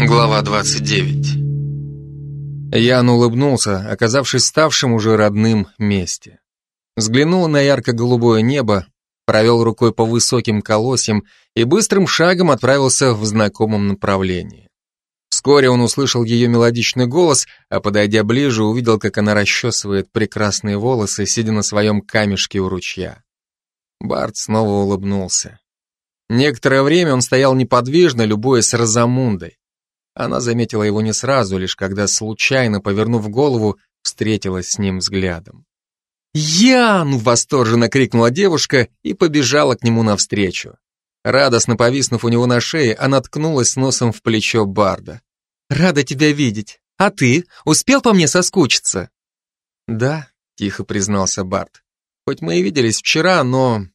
Глава 29 Ян улыбнулся, оказавшись ставшим уже родным месте. Взглянул на ярко-голубое небо, провел рукой по высоким колосьям и быстрым шагом отправился в знакомом направлении. Вскоре он услышал ее мелодичный голос, а подойдя ближе, увидел, как она расчесывает прекрасные волосы, сидя на своем камешке у ручья. Барт снова улыбнулся. Некоторое время он стоял неподвижно, любуясь Розамундой. Она заметила его не сразу, лишь когда, случайно повернув голову, встретилась с ним взглядом. «Ян!» — восторженно крикнула девушка и побежала к нему навстречу. Радостно повиснув у него на шее, она ткнулась носом в плечо Барда. «Рада тебя видеть. А ты? Успел по мне соскучиться?» «Да», — тихо признался Бард. «Хоть мы и виделись вчера, но...»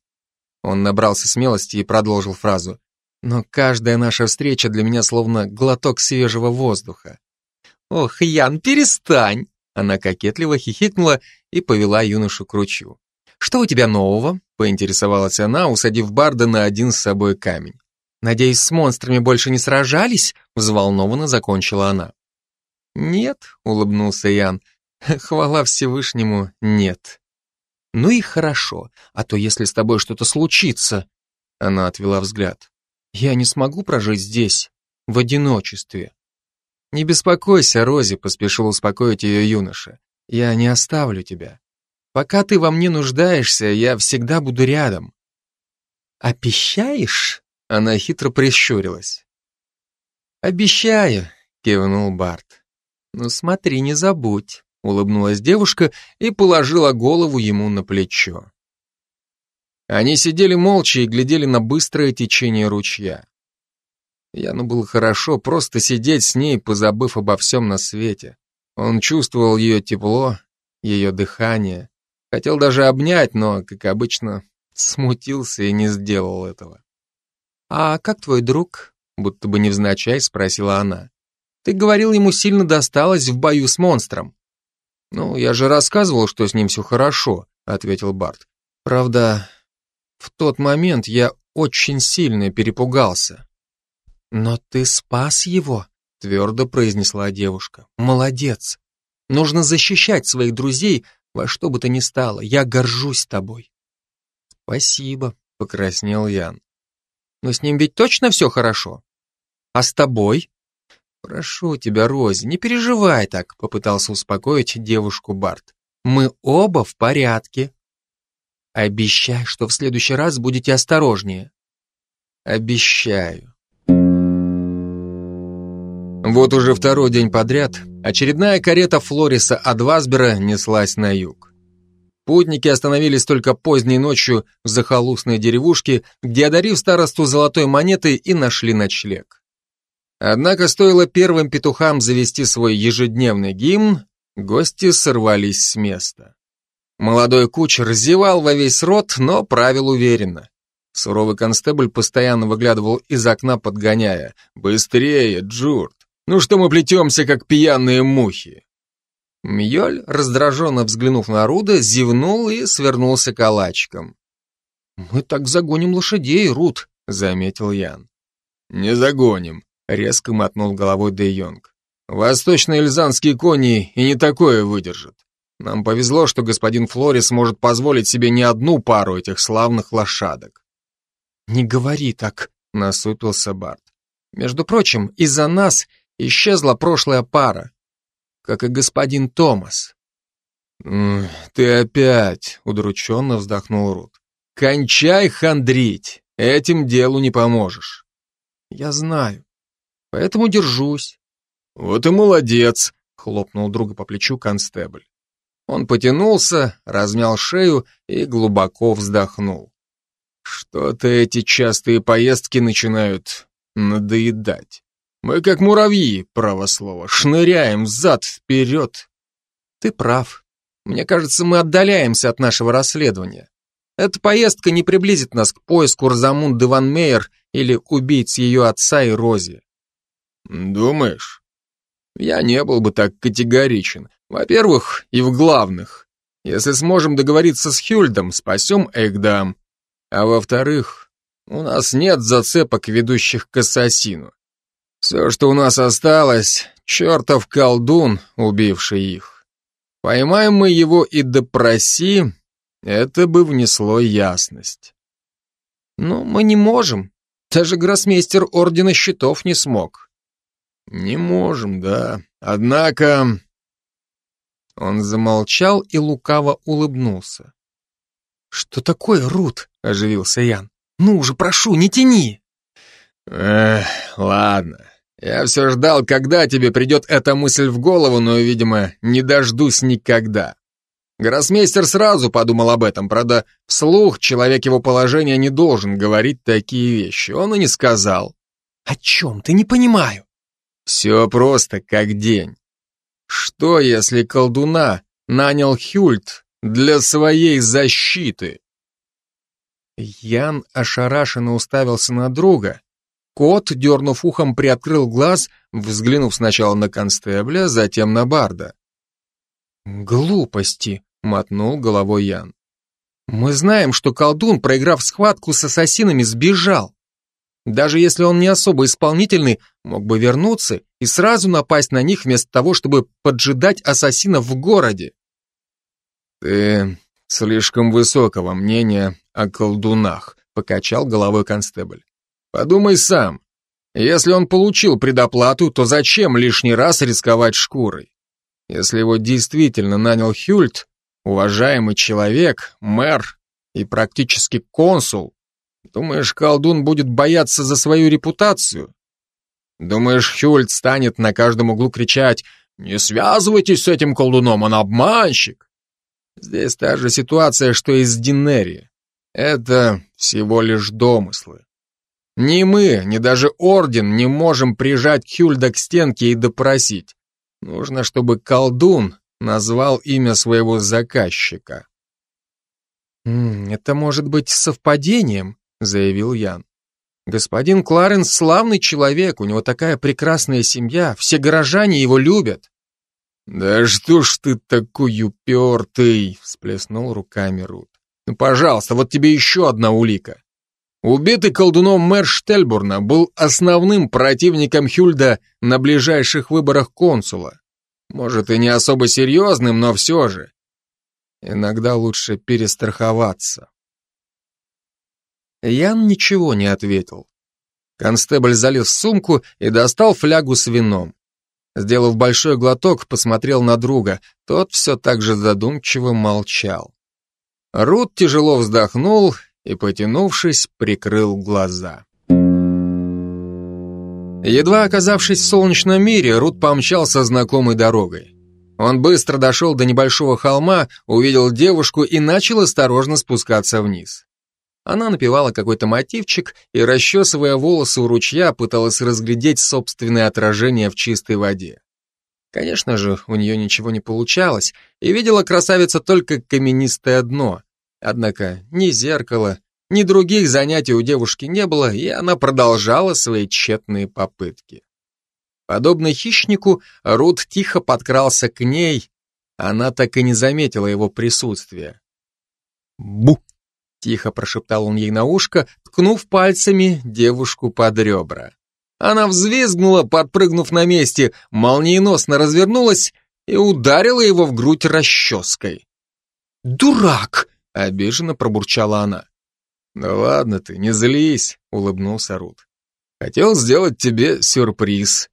Он набрался смелости и продолжил фразу. Но каждая наша встреча для меня словно глоток свежего воздуха. «Ох, Ян, перестань!» Она кокетливо хихикнула и повела юношу к ручью. «Что у тебя нового?» — поинтересовалась она, усадив Барда на один с собой камень. «Надеюсь, с монстрами больше не сражались?» — взволнованно закончила она. «Нет», — улыбнулся Ян, — «хвала Всевышнему, нет». «Ну и хорошо, а то если с тобой что-то случится...» Она отвела взгляд. Я не смогу прожить здесь, в одиночестве. Не беспокойся, Рози, поспешил успокоить ее юноша. Я не оставлю тебя. Пока ты во мне нуждаешься, я всегда буду рядом. Обещаешь? Она хитро прищурилась. Обещаю, кивнул Барт. Ну смотри, не забудь, улыбнулась девушка и положила голову ему на плечо. Они сидели молча и глядели на быстрое течение ручья. Яну было хорошо просто сидеть с ней, позабыв обо всем на свете. Он чувствовал ее тепло, ее дыхание. Хотел даже обнять, но, как обычно, смутился и не сделал этого. «А как твой друг?» — будто бы невзначай спросила она. «Ты говорил, ему сильно досталось в бою с монстром». «Ну, я же рассказывал, что с ним все хорошо», — ответил Барт. «Правда, в тот момент я очень сильно перепугался. «Но ты спас его», — твердо произнесла девушка. «Молодец. Нужно защищать своих друзей во что бы то ни стало. Я горжусь тобой». «Спасибо», — покраснел Ян. «Но с ним ведь точно все хорошо? А с тобой?» «Прошу тебя, Рози, не переживай так», — попытался успокоить девушку Барт. «Мы оба в порядке». Обещай, что в следующий раз будете осторожнее. Обещаю. Вот уже второй день подряд очередная карета Флориса Адвасбера неслась на юг. Путники остановились только поздней ночью в захолустной деревушке, где, одарив старосту золотой монетой, и нашли ночлег. Однако стоило первым петухам завести свой ежедневный гимн, гости сорвались с места. Молодой кучер зевал во весь рот, но правил уверенно. Суровый констебль постоянно выглядывал из окна, подгоняя. «Быстрее, Джурт! Ну что мы плетемся, как пьяные мухи?» Мьёль, раздраженно взглянув на Руда, зевнул и свернулся калачиком. «Мы так загоним лошадей, Руд», — заметил Ян. «Не загоним», — резко мотнул головой Де Йонг. «Восточные эльзанские кони и не такое выдержат. Нам повезло, что господин Флорис может позволить себе не одну пару этих славных лошадок. Не говори так, насупился Барт. Между прочим, из-за нас исчезла прошлая пара, как и господин Томас. «Ты опять!» — удрученно вздохнул Рут. «Кончай хандрить! Этим делу не поможешь!» «Я знаю, поэтому держусь». «Вот и молодец!» — хлопнул друга по плечу констебль. Он потянулся, размял шею и глубоко вздохнул. Что-то эти частые поездки начинают надоедать. Мы как муравьи, право слово, шныряем взад-вперед. Ты прав. Мне кажется, мы отдаляемся от нашего расследования. Эта поездка не приблизит нас к поиску Розамунды Ван Мейер или убийц ее отца и Рози. Думаешь? Я не был бы так категоричен. Во-первых, и в главных. Если сможем договориться с Хюльдом, спасем Эгдам. А во-вторых, У нас нет зацепок, ведущих к ассасину. Все, что у нас осталось, чертов колдун, убивший их. Поймаем мы его и допроси, это бы внесло ясность. Но мы не можем. Даже гроссмейстер Ордена Щитов не смог. Не можем, да. Однако... Он замолчал и лукаво улыбнулся. «Что такое, Рут?» — оживился Ян. «Ну уже, прошу, не тяни!» «Эх, ладно. Я все ждал, когда тебе придет эта мысль в голову, но, видимо, не дождусь никогда. Гроссмейстер сразу подумал об этом, правда, вслух человек его положения не должен говорить такие вещи. Он и не сказал. «О чем ты? Не понимаю». Все просто как день. Что, если колдуна нанял Хюльт для своей защиты? Ян ошарашенно уставился на друга. Кот, дернув ухом, приоткрыл глаз, взглянув сначала на констебля, затем на барда. «Глупости», — мотнул головой Ян. «Мы знаем, что колдун, проиграв схватку с ассасинами, сбежал. Даже если он не особо исполнительный, мог бы вернуться и сразу напасть на них вместо того, чтобы поджидать ассасинов в городе. Ты слишком высокого мнения о колдунах, покачал головой констебль. Подумай сам. Если он получил предоплату, то зачем лишний раз рисковать шкурой? Если его действительно нанял Хюльт, уважаемый человек, мэр и практически консул, Думаешь, колдун будет бояться за свою репутацию? Думаешь, Хюльт станет на каждом углу кричать «Не связывайтесь с этим колдуном, он обманщик!» Здесь та же ситуация, что и с Динери. Это всего лишь домыслы. Ни мы, ни даже Орден не можем прижать Хюльда к стенке и допросить. Нужно, чтобы колдун назвал имя своего заказчика. «Это может быть совпадением», заявил Ян. Господин Кларенс славный человек, у него такая прекрасная семья, все горожане его любят. Да что ж ты такой упертый, всплеснул руками Рут. Ну, пожалуйста, вот тебе еще одна улика. Убитый колдуном мэр Штельбурна был основным противником Хюльда на ближайших выборах консула. Может, и не особо серьезным, но все же. Иногда лучше перестраховаться. Ян ничего не ответил. Констебль залез в сумку и достал флягу с вином. Сделав большой глоток, посмотрел на друга. Тот все так же задумчиво молчал. Рут тяжело вздохнул и, потянувшись, прикрыл глаза. Едва оказавшись в солнечном мире, Рут помчался знакомой дорогой. Он быстро дошел до небольшого холма, увидел девушку и начал осторожно спускаться вниз. Она напевала какой-то мотивчик и, расчесывая волосы у ручья, пыталась разглядеть собственное отражение в чистой воде. Конечно же, у нее ничего не получалось, и видела красавица только каменистое дно. Однако ни зеркала, ни других занятий у девушки не было, и она продолжала свои тщетные попытки. Подобно хищнику, Рут тихо подкрался к ней, она так и не заметила его присутствия. «Бу!» Тихо прошептал он ей на ушко, ткнув пальцами девушку под ребра. Она взвизгнула, подпрыгнув на месте, молниеносно развернулась и ударила его в грудь расческой. «Дурак!» — обиженно пробурчала она. «Да ладно ты, не злись», — улыбнулся Рут. «Хотел сделать тебе сюрприз».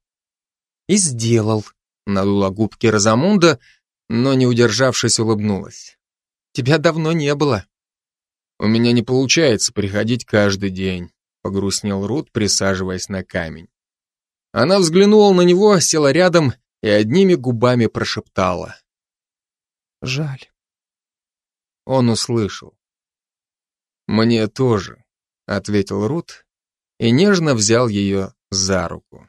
«И сделал», — надула губки Розамунда, но, не удержавшись, улыбнулась. «Тебя давно не было». У меня не получается приходить каждый день, погрустнел Рут, присаживаясь на камень. Она взглянула на него, села рядом и одними губами прошептала. Жаль. Он услышал. Мне тоже, ответил Рут и нежно взял ее за руку.